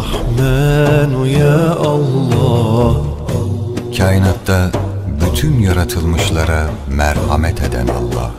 Rahmanu ya Allah. Kainatta bütün yaratılmışlara merhamet eden Allah.